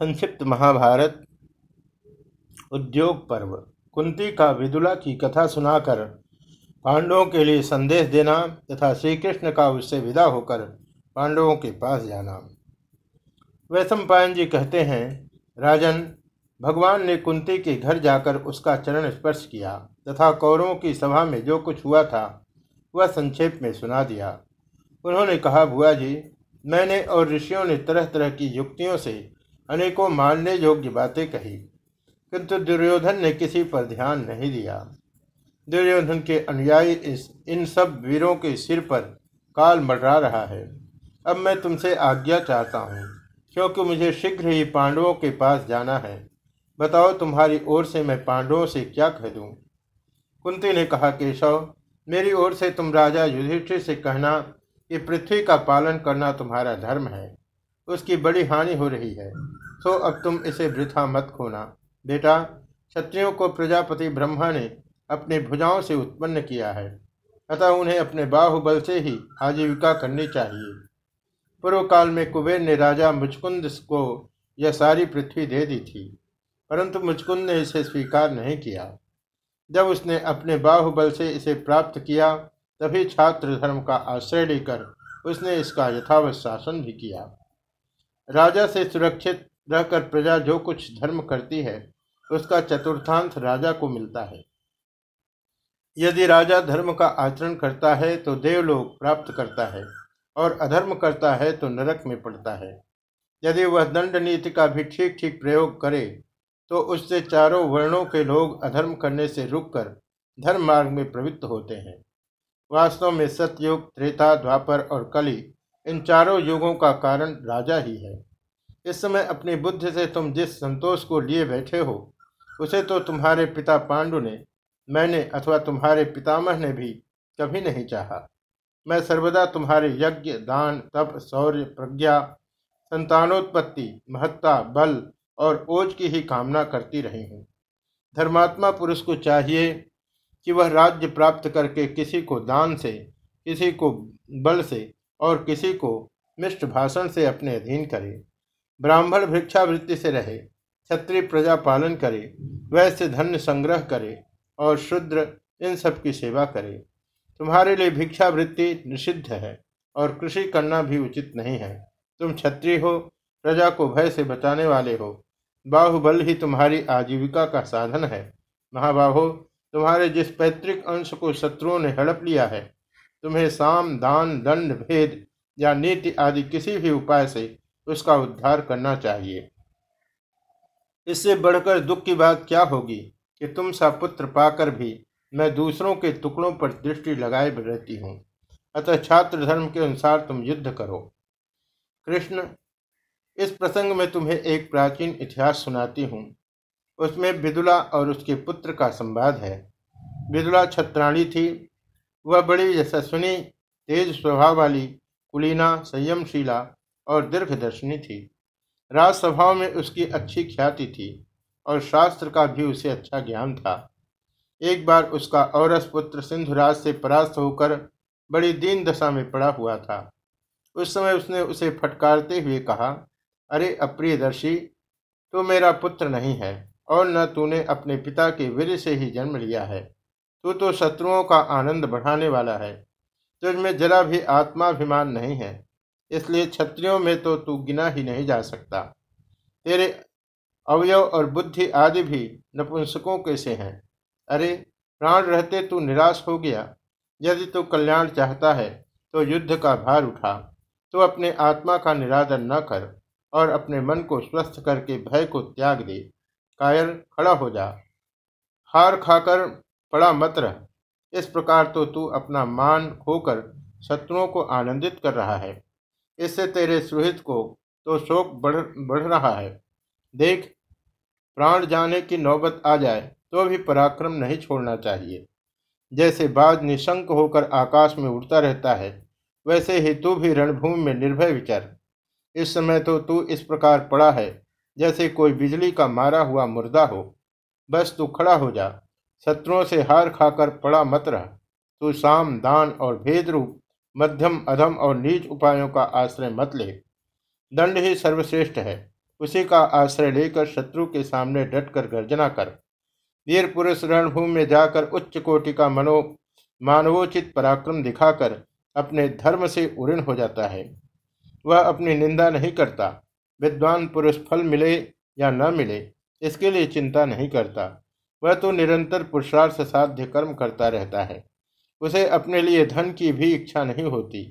संक्षिप्त महाभारत, उद्योग पर्व। कुंती का विदुला की कथा सुनाकर, पांडवों के लिए संदेश देना तथा श्री कृष्ण का उससे विदा होकर पांडवों के पास जाना। वैश्व पायन जी कहते हैं, राजन, भगवान ने कुंती के घर जाकर उसका चरण स्पर्श किया तथा कौरवों की सभा में जो कुछ हुआ था, वह संक्षेप में सुना दिया। उन्होंने कहा, बुआ जी, मैंने और ऋषियों ने तरह तरह की युक्तियों से अनेकों मानने योग्य बातें कही, किंतु दुर्योधन ने किसी पर ध्यान नहीं दिया। दुर्योधन के अनुयायी इस, इन सब वीरों के सिर पर काल मडरा रहा है। अब मैं तुमसे आज्ञा चाहता हूँ, क्योंकि मुझे शीघ्र ही पांडवों के पास जाना है। बताओ तुम्हारी ओर से मैं पांडवों से क्या कह दूँ? कुंती ने कहा, केशव, मेरी ओर से तुम राजा युधिष्ठिर से कहना कि पृथ्वी का पालन करना तुम्हारा धर्म है। उसकी बड़ी हानि हो रही है। तो अब तुम इसे वृथा मत खोना। बेटा, क्षत्रियों को प्रजापति ब्रह्मा ने अपने भुजाओं से उत्पन्न किया है। अतः उन्हें अपने बाहुबल से ही आजीविका करनी चाहिए। पूर्व काल में कुबेर ने राजा मुचकुंद को यह सारी पृथ्वी दे दी थी, परंतु मुचकुंद ने इसे स्वीकार नहीं किया। जब उसने अपने बाहुबल से इसे प्राप्त किया, तभी छात्र धर्म का आश्रय लेकर उसने इसका यथावत शासन भी किया। राजा से सुरक्षित रहकर प्रजा जो कुछ धर्म करती है, उसका चतुर्थांश राजा को मिलता है। यदि राजा धर्म का आचरण करता है तो देवलोक प्राप्त करता है, और अधर्म करता है तो नरक में पड़ता है। यदि वह दंड नीति का भी ठीक ठीक प्रयोग करे तो उससे चारों वर्णों के लोग अधर्म करने से रुककर धर्म मार्ग में प्रवृत्त होते हैं। वास्तव में सतयुग, त्रेता, द्वापर और कली इन चारों युगों का कारण राजा ही है। इस समय अपनी बुद्धि से तुम जिस संतोष को लिए बैठे हो, उसे तो तुम्हारे पिता पांडु ने, मैंने अथवा तुम्हारे पितामह ने भी कभी नहीं चाहा। मैं सर्वदा तुम्हारे यज्ञ, दान, तप, शौर्य, प्रज्ञा, संतानोत्पत्ति, महत्ता, बल और ओज की ही कामना करती रही हूँ। धर्मात्मा पुरुष को चाहिए कि वह राज्य प्राप्त करके किसी को दान से, किसी को बल से और किसी को मिष्ट भाषण से अपने अधीन करे। ब्राह्मण भिक्षावृत्ति से रहे, क्षत्रिय प्रजा पालन करे वैसे धन्य संग्रह करे और शुद्र इन सब की सेवा करे। तुम्हारे लिए भिक्षावृत्ति निषिद्ध है और कृषि करना भी उचित नहीं है। तुम क्षत्रिय हो, प्रजा को भय से बचाने वाले हो। बाहुबल ही तुम्हारी आजीविका का साधन है। महाबाहो, तुम्हारे जिस पैतृक अंश को शत्रुओं ने हड़प लिया है तुम्हें साम, दान, दंड, भेद या नीति आदि किसी भी उपाय से उसका उद्धार करना चाहिए। इससे बढ़कर दुख की बात क्या होगी कि तुम सा पुत्र पाकर भी मैं दूसरों के टुकड़ों पर दृष्टि लगाए रहती हूँ। अतः छात्र धर्म के अनुसार तुम युद्ध करो। कृष्ण, इस प्रसंग में तुम्हें एक प्राचीन इतिहास सुनाती हूँ। उसमें विदुला और उसके पुत्र का संवाद है। विदुला छत्राणी थी वह बड़ी यशस्विनी, तेज स्वभाव वाली, कुलीना, संयमशीला और दीर्घदर्शनी थी। राजसभाओं में उसकी अच्छी ख्याति थी और शास्त्र का भी उसे अच्छा ज्ञान था। एक बार उसका औरस पुत्र सिंधुराज से परास्त होकर बड़ी दीन दशा में पड़ा हुआ था। उस समय उसने उसे फटकारते हुए कहा, अरे अप्रियदर्शी तो मेरा पुत्र नहीं है और न तूने अपने पिता के वीर से ही जन्म लिया है। तू तो शत्रुओं का आनंद बढ़ाने वाला है, तुझमें जरा भी आत्माभिमान नहीं है, इसलिए क्षत्रियों में तो तू गिना ही नहीं जा सकता। तेरे अवयव और बुद्धि आदि भी नपुंसकों के से हैं। अरे, प्राण रहते तू निराश हो गया। यदि तू कल्याण चाहता है तो युद्ध का भार उठा। तो अपने आत्मा का निरादर न कर और अपने मन को स्वस्थ करके भय को त्याग दे। कायर खड़ा हो जा। हार खाकर पड़ा मत रह इस प्रकार तो तू अपना मान खोकर शत्रुओं को आनंदित कर रहा है। इससे तेरे सुहित को तो शोक बढ़ बढ़ रहा है। देख, प्राण जाने की नौबत आ जाए तो भी पराक्रम नहीं छोड़ना चाहिए। जैसे बाज निशंक होकर आकाश में उड़ता रहता है, वैसे ही तू भी रणभूमि में निर्भय विचार। इस समय तो तू इस प्रकार पड़ा है, जैसे कोई बिजली का मारा हुआ मुर्दा हो। बस तू खड़ा हो जा। शत्रुओं से हार खाकर पड़ा मत रह। तू साम, दान और भेद रूप मध्यम, अधम और नीच उपायों का आश्रय मत ले। दंड ही सर्वश्रेष्ठ है। उसी का आश्रय लेकर शत्रु के सामने डटकर गर्जना कर। वीर पुरुष रणभूमि में जाकर उच्च कोटि का मनो मानवोचित पराक्रम दिखाकर अपने धर्म से उऋण हो जाता है। वह अपनी निंदा नहीं करता। विद्वान पुरुष फल मिले या न मिले, इसके लिए चिंता नहीं करता। वह तो निरंतर पुरुषार्थ साध्य कर्म करता रहता है। उसे अपने लिए धन की भी इच्छा नहीं होती।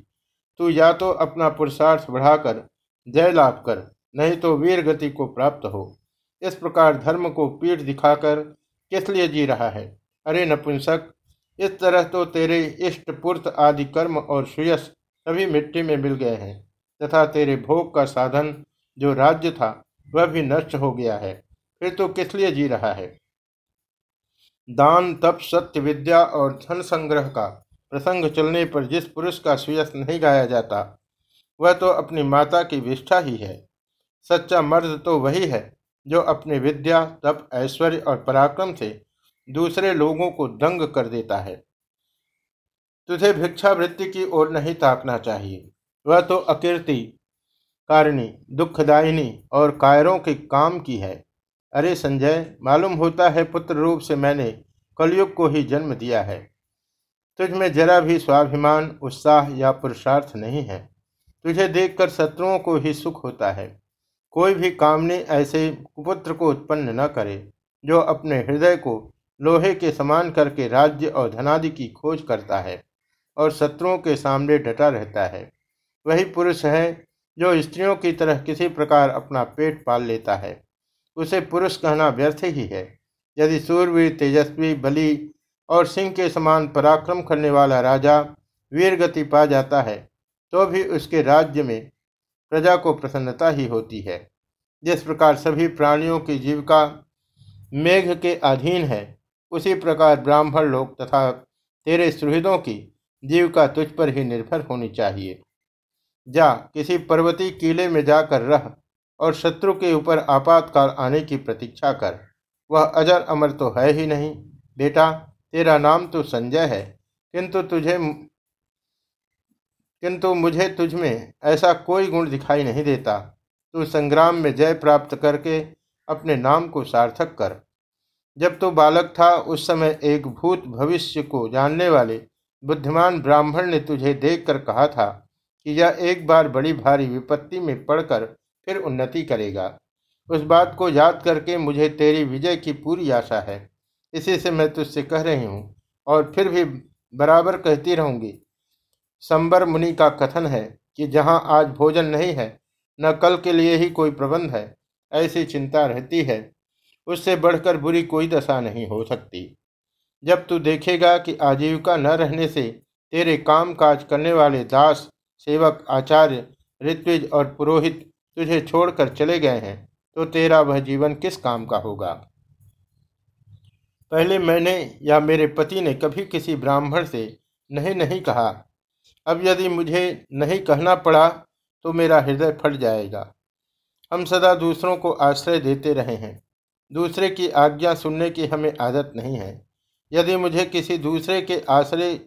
तू या तो अपना पुरुषार्थ बढ़ाकर, जय लाभ कर, नहीं तो वीर गति को प्राप्त हो। इस प्रकार धर्म को पीठ दिखाकर किस लिए जी रहा है? अरे नपुंसक, इस तरह तो तेरे इष्ट, पुर्त आदि कर्म और श्रेयस सभी मिट्टी में मिल गए हैं। तथा तेरे भोग का साधन जो राज्य था, वह भी नष्ट हो गया है। फिर तो किस लिए जी रहा है? दान, तप, सत्य, विद्या और धन संग्रह का प्रसंग चलने पर जिस पुरुष का सुयस नहीं गाया जाता, वह तो अपनी माता की विष्ठा ही है। सच्चा मर्द तो वही है जो अपनी विद्या, तप, ऐश्वर्य और पराक्रम से दूसरे लोगों को दंग कर देता है। तुझे भिक्षावृत्ति की ओर नहीं ताकना चाहिए। वह तो अकीर्ति, कारिणी, दुखदायिनी और कायरों के काम की है। अरे संजय, मालूम होता है पुत्र रूप से मैंने कलयुग को ही जन्म दिया है। तुझ में जरा भी स्वाभिमान, उत्साह या पुरुषार्थ नहीं है। तुझे देखकर शत्रुओं को ही सुख होता है। कोई भी कामनी ऐसे कुपुत्र को उत्पन्न न करे, जो अपने हृदय को लोहे के समान करके राज्य और धनादि की खोज करता है और शत्रुओं के सामने डटा रहता है। वही पुरुष है जो स्त्रियों की तरह किसी प्रकार अपना पेट पाल लेता है। उसे पुरुष कहना व्यर्थ ही है। यदि सूर्यवीर तेजस्वी, बलि और सिंह के समान पराक्रम करने वाला राजा वीर गति पा जाता है तो भी उसके राज्य में प्रजा को प्रसन्नता ही होती है। जिस प्रकार सभी प्राणियों की जीविका मेघ के अधीन है, उसी प्रकार ब्राह्मण लोग तथा तेरे सुहृदों की जीविका तुझ पर ही निर्भर होनी चाहिए। जा, किसी पर्वती किले में जाकर रह। और शत्रु के ऊपर आपातकाल आने की प्रतीक्षा कर। वह अजर अमर तो है ही नहीं। बेटा, तेरा नाम तो संजय है। किंतु तुझे किंतु मुझे तुझ में ऐसा कोई गुण दिखाई नहीं देता। तू संग्राम में जय प्राप्त करके अपने नाम को सार्थक कर। जब तू बालक था, उस समय एक भूत भविष्य को जानने वाले बुद्धिमान ब्राह्मण ने तुझे देखकर कहा था कि यह एक बार बड़ी भारी विपत्ति में पड़कर फिर उन्नति करेगा। उस बात को याद करके मुझे तेरी विजय की पूरी आशा है। इसी से मैं तुझसे कह रही हूँ और फिर भी बराबर कहती रहूँगी। संबर मुनि का कथन है कि जहाँ आज भोजन नहीं है, न कल के लिए ही कोई प्रबंध है, ऐसी चिंता रहती है। उससे बढ़कर बुरी कोई दशा नहीं हो सकती। जब तू देखेगा कि आजीविका न रहने से तेरे काम काज करने वाले दास, सेवक, आचार्य, ऋत्विज और पुरोहित तुझे छोड़कर चले गए हैं तो तेरा वह जीवन किस काम का होगा? पहले मैंने या मेरे पति ने कभी किसी ब्राह्मण से नहीं नहीं कहा। अब यदि मुझे नहीं कहना पड़ा तो मेरा हृदय फट जाएगा। हम सदा दूसरों को आश्रय देते रहे हैं। दूसरे की आज्ञा सुनने की हमें आदत नहीं है। यदि मुझे किसी दूसरे के आश्रय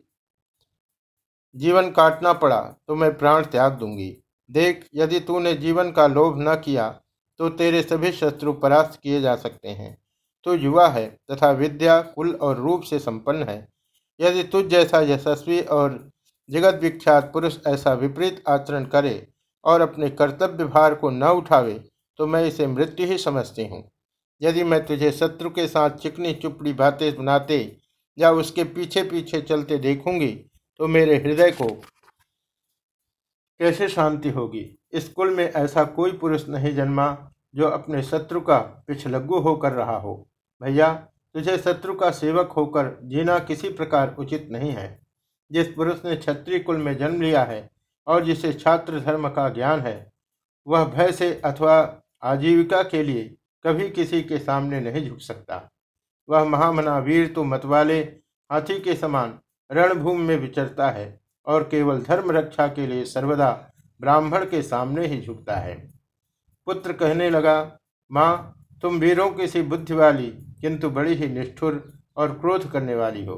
जीवन काटना पड़ा तो मैं प्राण त्याग दूँगी। देख, यदि तूने जीवन का लोभ न किया तो तेरे सभी शत्रु परास्त किए जा सकते हैं। तू युवा है तथा विद्या, कुल और रूप से संपन्न है। यदि तुझ जैसा यशस्वी और जगत विख्यात पुरुष ऐसा विपरीत आचरण करे और अपने कर्तव्य भार को न उठावे तो मैं इसे मृत्यु ही समझती हूँ। यदि मैं तुझे शत्रु के साथ चिकनी चुपड़ी बातें सुनाते या उसके पीछे पीछे चलते देखूँगी तो मेरे हृदय को कैसे शांति होगी? इस कुल में ऐसा कोई पुरुष नहीं जन्मा जो अपने शत्रु का पिछलग्गु होकर रहा हो। भैया, तुझे शत्रु का सेवक होकर जीना किसी प्रकार उचित नहीं है। जिस पुरुष ने क्षत्रिय कुल में जन्म लिया है और जिसे छात्र धर्म का ज्ञान है, वह भय से अथवा आजीविका के लिए कभी किसी के सामने नहीं झुक सकता। वह महामना वीर तो मतवाले हाथी के समान रणभूमि में विचरता है। और केवल धर्म रक्षा के लिए सर्वदा ब्राह्मण के सामने ही झुकता है। पुत्र कहने लगा, माँ, तुम वीरों की सी बुद्धि वाली, किंतु बड़ी ही निष्ठुर और क्रोध करने वाली हो।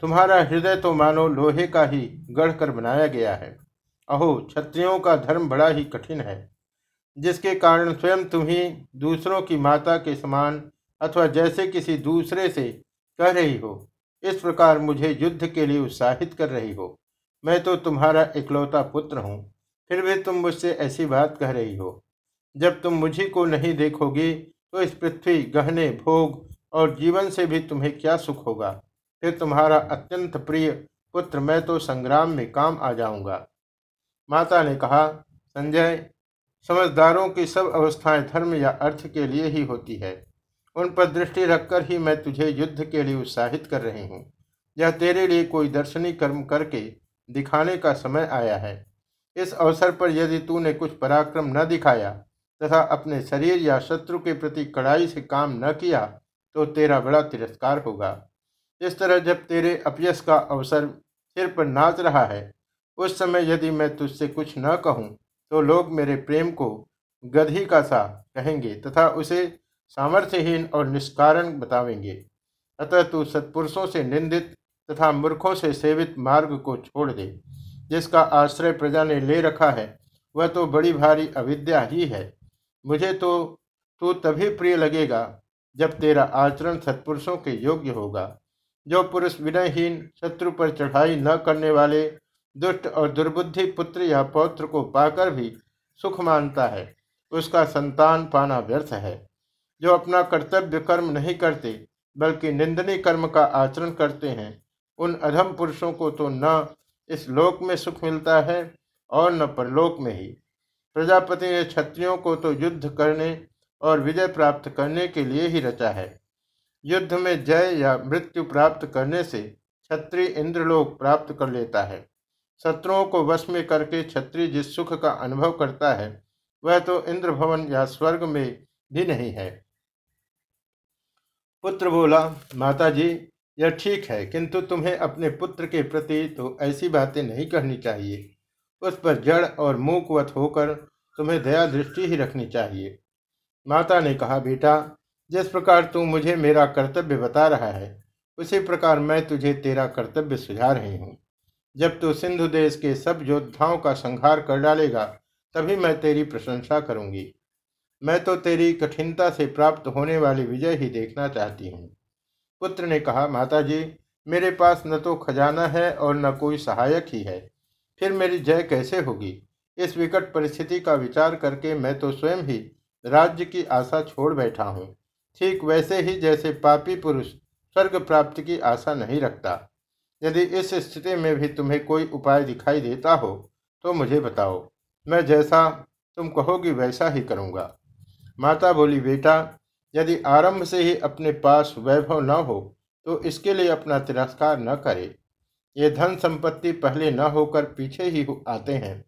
तुम्हारा हृदय तो मानो लोहे का ही गढ़कर बनाया गया है। अहो, क्षत्रियों का धर्म बड़ा ही कठिन है, जिसके कारण स्वयं तुम्हें दूसरों की माता के समान अथवा जैसे किसी दूसरे से कह रही हो। इस प्रकार मुझे युद्ध के लिए उत्साहित कर रही हो। मैं तो तुम्हारा इकलौता पुत्र हूँ, फिर भी तुम मुझसे ऐसी बात कह रही हो। जब तुम मुझी को नहीं देखोगी तो इस पृथ्वी, गहने, भोग और जीवन से भी तुम्हें क्या सुख होगा? फिर तुम्हारा अत्यंत प्रिय पुत्र मैं तो संग्राम में काम आ जाऊँगा। माता ने कहा, संजय, समझदारों की सब अवस्थाएँ धर्म या अर्थ के लिए ही होती है। उन पर दृष्टि रखकर ही मैं तुझे युद्ध के लिए उत्साहित कर रही हूँ। यह तेरे लिए कोई दर्शनी कर्म करके दिखाने का समय आया है। इस अवसर पर यदि तूने कुछ पराक्रम न दिखाया तथा अपने शरीर या शत्रु के प्रति कड़ाई से काम न किया तो तेरा बड़ा तिरस्कार होगा। इस तरह जब तेरे अपयस का अवसर सिर पर नाच रहा है, उस समय यदि मैं तुझसे कुछ न कहूँ तो लोग मेरे प्रेम को गधी का सा कहेंगे तथा उसे सामर्थ्यहीन और निष्कारण बतावेंगे। अतः तू सत्पुरुषों से निंदित तथा मूर्खों से सेवित मार्ग को छोड़ दे, जिसका आश्रय प्रजा ने ले रखा है, वह तो बड़ी भारी अविद्या ही है। मुझे तो तू तभी प्रिय लगेगा, जब तेरा आचरण सत्पुरुषों के योग्य होगा, जो पुरुष विनयहीन, शत्रु पर चढ़ाई न करने वाले, दुष्ट और दुर्बुद्धि पुत्र या पौत्र को पाकर भी सुख मानता है, उसका संतान पाना व्यर्थ है। जो अपना कर्तव्य कर्म नहीं करते, बल्कि निंदनीय कर्म का आचरण करते हैं उन अधम पुरुषों को तो न इस लोक में सुख मिलता है और न परलोक में ही। प्रजापति ने क्षत्रियों को तो युद्ध करने और विजय प्राप्त करने के लिए ही रचा है। युद्ध में जय या मृत्यु प्राप्त करने से क्षत्रिय इंद्रलोक प्राप्त कर लेता है। शत्रुओं को वश में करके क्षत्रिय जिस सुख का अनुभव करता है, वह तो इंद्र भवन या स्वर्ग में भी नहीं है। पुत्र बोला माता जी यह ठीक है, किंतु तुम्हें अपने पुत्र के प्रति तो ऐसी बातें नहीं कहनी चाहिए। उस पर जड़ और मूकवत होकर तुम्हें दया दृष्टि ही रखनी चाहिए। माता ने कहा, बेटा, जिस प्रकार तू मुझे मेरा कर्तव्य बता रहा है, उसी प्रकार मैं तुझे तेरा कर्तव्य सुझा रही हूँ। जब तू सिंधु देश के सब योद्धाओं का संहार कर डालेगा, तभी मैं तेरी प्रशंसा करूँगी। मैं तो तेरी कठिनता से प्राप्त होने वाली विजय ही देखना चाहती हूँ। पुत्र ने कहा माता जी मेरे पास न तो खजाना है और न कोई सहायक ही है। फिर मेरी जय कैसे होगी? इस विकट परिस्थिति का विचार करके मैं तो स्वयं ही राज्य की आशा छोड़ बैठा हूँ। ठीक वैसे ही जैसे पापी पुरुष स्वर्ग प्राप्ति की आशा नहीं रखता। यदि इस स्थिति में भी तुम्हें कोई उपाय दिखाई देता हो तो मुझे बताओ। मैं जैसा तुम कहोगी वैसा ही करूँगा। माता बोली, बेटा यदि आरंभ से ही अपने पास वैभव न हो तो इसके लिए अपना तिरस्कार न करे। ये धन संपत्ति पहले न होकर पीछे ही आते हैं,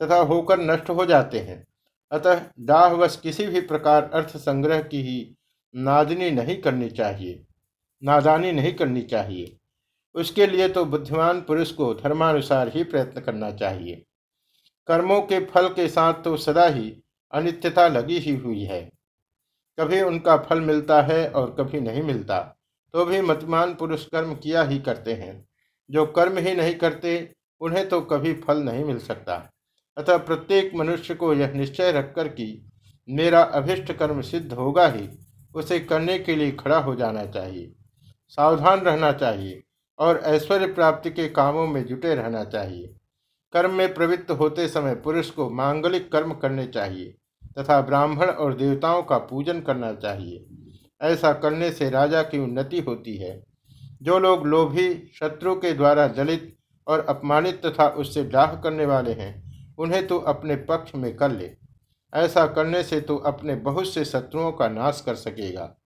तथा होकर नष्ट हो जाते हैं। अतः डाहवश किसी भी प्रकार अर्थ संग्रह की ही नादनी नहीं करनी चाहिए। नादानी नहीं करनी चाहिए। उसके लिए तो बुद्धिमान पुरुष को धर्मानुसार ही प्रयत्न करना चाहिए। कर्मों के फल के साथ तो सदा ही अनित्यता लगी ही हुई है। कभी उनका फल मिलता है और कभी नहीं मिलता तो भी मतमान पुरुष कर्म किया ही करते हैं। जो कर्म ही नहीं करते, उन्हें तो कभी फल नहीं मिल सकता। अतः प्रत्येक मनुष्य को यह निश्चय रखकर कि मेरा अभिष्ट कर्म सिद्ध होगा ही, उसे करने के लिए खड़ा हो जाना चाहिए, सावधान रहना चाहिए और ऐश्वर्य प्राप्ति के कामों में जुटे रहना चाहिए। कर्म में प्रवृत्त होते समय पुरुष को मांगलिक कर्म करने चाहिए। तथा ब्राह्मण और देवताओं का पूजन करना चाहिए। ऐसा करने से राजा की उन्नति होती है। जो लोग लोभी, शत्रु के द्वारा दलित और अपमानित तथा उससे डाह करने वाले हैं, उन्हें तो अपने पक्ष में कर ले। ऐसा करने से तो अपने बहुत से शत्रुओं का नाश कर सकेगा।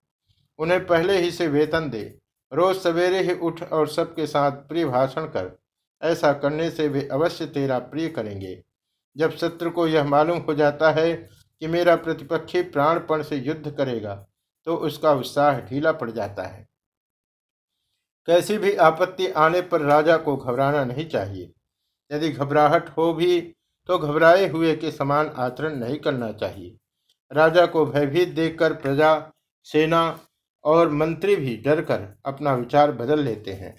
उन्हें पहले ही से वेतन दे। रोज सवेरे ही उठ और सबके साथ प्रिय भाषण कर। ऐसा करने से वे अवश्य तेरा प्रिय करेंगे। जब शत्रु को यह मालूम हो जाता है कि मेरा प्रतिपक्षी प्राणपण से युद्ध करेगा तो उसका उत्साह ढीला पड़ जाता है। कैसी भी आपत्ति आने पर राजा को घबराना नहीं चाहिए। यदि घबराहट हो भी तो घबराए हुए के समान आचरण नहीं करना चाहिए। राजा को भयभीत देखकर प्रजा, सेना और मंत्री भी डरकर अपना विचार बदल लेते हैं।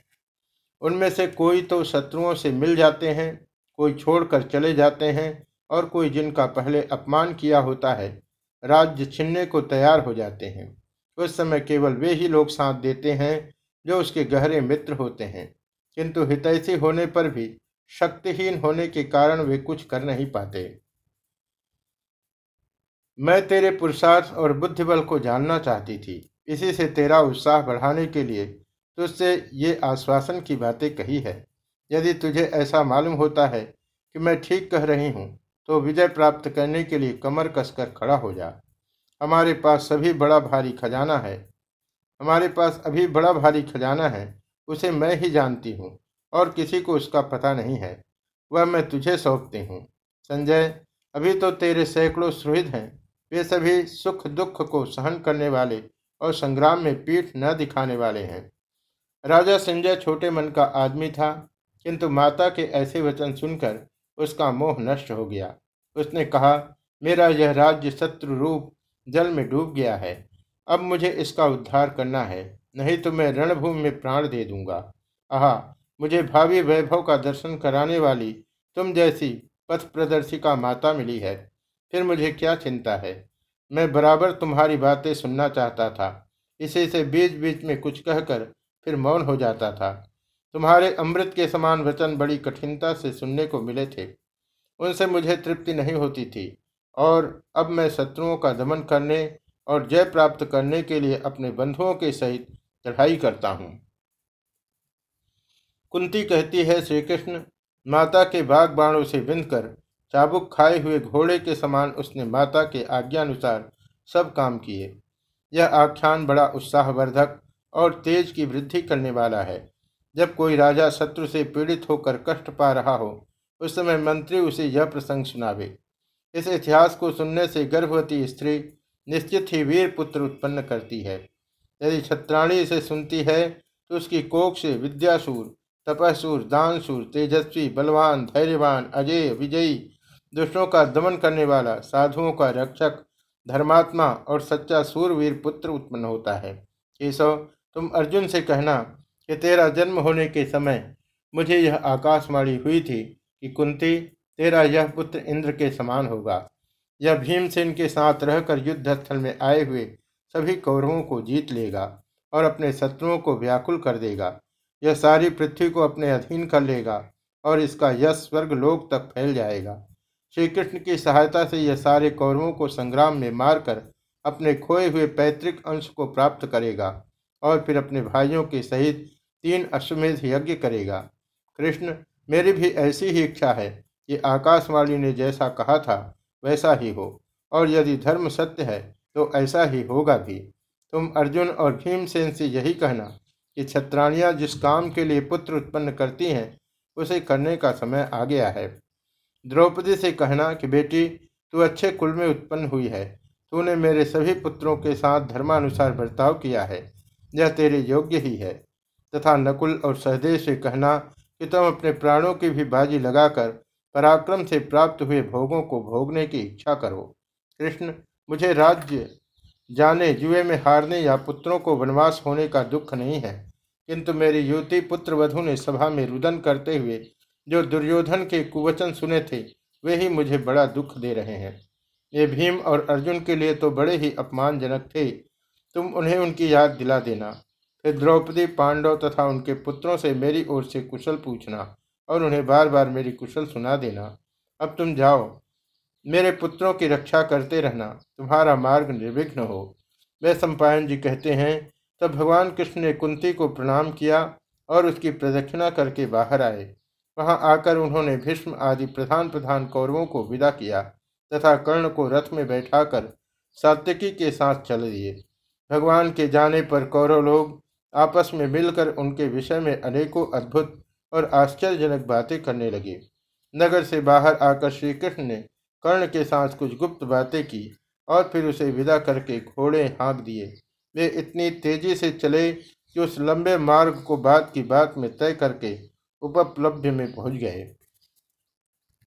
उनमें से कोई तो शत्रुओं से मिल जाते हैं, कोई छोड़कर चले जाते हैं और कोई जिनका पहले अपमान किया होता है, राज्य छीनने को तैयार हो जाते हैं। उस समय केवल वे ही लोग साथ देते हैं, जो उसके गहरे मित्र होते हैं। किंतु हितैषी होने पर भी, शक्तिहीन होने के कारण वे कुछ कर नहीं पाते। मैं तेरे पुरुषार्थ और बुद्धिबल को जानना चाहती थी। इसी से तेरा उत्साह बढ़ाने के लिए तुझसे ये आश्वासन की बातें कही है। यदि तुझे ऐसा मालूम होता है कि मैं ठीक कह रही हूँ तो विजय प्राप्त करने के लिए कमर कसकर खड़ा हो जा। हमारे पास सभी बड़ा भारी खजाना है। हमारे पास अभी बड़ा भारी खजाना है, उसे मैं ही जानती हूँ, और किसी को उसका पता नहीं है। वह मैं तुझे सौंपती हूँ। संजय, अभी तो तेरे सैकड़ों सुहृद हैं। वे सभी सुख दुख को सहन करने वाले और संग्राम में पीठ न दिखाने वाले हैं। राजा संजय छोटे मन का आदमी था, किंतु माता के ऐसे वचन सुनकर उसका मोह नष्ट हो गया। उसने कहा, मेरा यह राज्य शत्रु रूप जल में डूब गया है। अब मुझे इसका उद्धार करना है, नहीं तो मैं रणभूमि में प्राण दे दूँगा। आहा, मुझे भावी वैभव का दर्शन कराने वाली तुम जैसी पथ प्रदर्शिका माता मिली है। फिर मुझे क्या चिंता है? मैं बराबर तुम्हारी बातें सुनना चाहता था। इसे से बीच बीच में कुछ कहकर फिर मौन हो जाता था। तुम्हारे अमृत के समान वचन बड़ी कठिनता से सुनने को मिले थे। उनसे मुझे तृप्ति नहीं होती थी। और अब मैं शत्रुओं का दमन करने और जय प्राप्त करने के लिए अपने बंधुओं के सहित चढ़ाई करता हूँ। कुंती कहती है श्री कृष्ण माता के बाग बाणों से कर चाबुक खाए हुए घोड़े के समान उसने माता के आज्ञानुसार सब काम किए। यह आख्यान बड़ा उत्साहवर्धक और तेज की वृद्धि करने वाला है। जब कोई राजा शत्रु से पीड़ित होकर कष्ट पा रहा हो उस समय मंत्री उसे यह प्रसंग सुनावे। इस इतिहास को सुनने से गर्भवती स्त्री निश्चित ही वीर पुत्र उत्पन्न करती है। यदि छत्राणी इसे सुनती है तो उसकी कोख से विद्यासूर तपसूर दानसूर, तेजस्वी, बलवान, धैर्यवान, अजय, विजयी, दुष्टों का दमन करने वाला, साधुओं का रक्षक, धर्मात्मा और सच्चा सूरवीर पुत्र उत्पन्न होता है। केशव, तुम अर्जुन से कहना कि तेरा जन्म होने के समय मुझे यह आकाशवाणी हुई थी। कि कुंती, तेरा यह पुत्र इंद्र के समान होगा। यह भीमसेन के साथ रहकर युद्ध स्थल में आए हुए सभी कौरवों को जीत लेगा और अपने शत्रुओं को व्याकुल कर देगा। यह सारी पृथ्वी को अपने अधीन कर लेगा और इसका यश स्वर्ग लोक तक फैल जाएगा। श्री कृष्ण की सहायता से यह सारे कौरवों को संग्राम में मारकर अपने खोए हुए पैतृक अंश को प्राप्त करेगा और फिर अपने भाइयों के सहित तीन अश्वमेध यज्ञ करेगा। कृष्ण मेरी भी ऐसी ही इच्छा है कि आकाशवाणी ने जैसा कहा था, वैसा ही हो। और यदि धर्म सत्य है तो ऐसा ही होगा भी। तुम अर्जुन और भीमसेन से यही कहना कि छत्राणियाँ जिस काम के लिए पुत्र उत्पन्न करती हैं, उसे करने का समय आ गया है। द्रौपदी से कहना कि बेटी, तू अच्छे कुल में उत्पन्न हुई है। तूने मेरे सभी पुत्रों के साथ धर्मानुसार बर्ताव किया है। यह तेरे योग्य ही है। तथा नकुल और सहदेव से कहना कि तुम अपने प्राणों की भी बाजी लगाकर पराक्रम से प्राप्त हुए भोगों को भोगने की इच्छा करो। कृष्ण, मुझे राज्य, जाने, जुए में हारने या पुत्रों को वनवास होने का दुख नहीं है। किंतु मेरी युवती पुत्र वधु ने सभा में रुदन करते हुए जो दुर्योधन के कुवचन सुने थे, वे ही मुझे बड़ा दुख दे रहे हैं। ये भीम और अर्जुन के लिए तो बड़े ही अपमानजनक थे। तुम उन्हें उनकी याद दिला देना। फिर द्रौपदी पांडव तथा उनके पुत्रों से मेरी ओर से कुशल पूछना और उन्हें बार बार मेरी कुशल सुना देना। अब तुम जाओ। मेरे पुत्रों की रक्षा करते रहना। तुम्हारा मार्ग निर्विघ्न हो। वे सम्पायन जी कहते हैं, तब भगवान कृष्ण ने कुंती को प्रणाम किया और उसकी प्रदक्षिणा करके बाहर आए। वहाँ आकर उन्होंने भीष्म आदि प्रधान प्रधान कौरवों को विदा किया तथा कर्ण को रथ में बैठाकर सात्यकी के साथ चल दिए। भगवान के जाने पर कौरव लोग आपस में मिलकर उनके विषय में अनेकों अद्भुत और आश्चर्यजनक बातें करने लगे। नगर से बाहर आकर श्री कृष्ण ने कर्ण के साथ कुछ गुप्त बातें की और फिर उसे विदा करके घोड़े हाँक दिए। वे इतनी तेज़ी से चले कि उस लंबे मार्ग को बात की बात में तय करके उपलब्ध में पहुँच गए।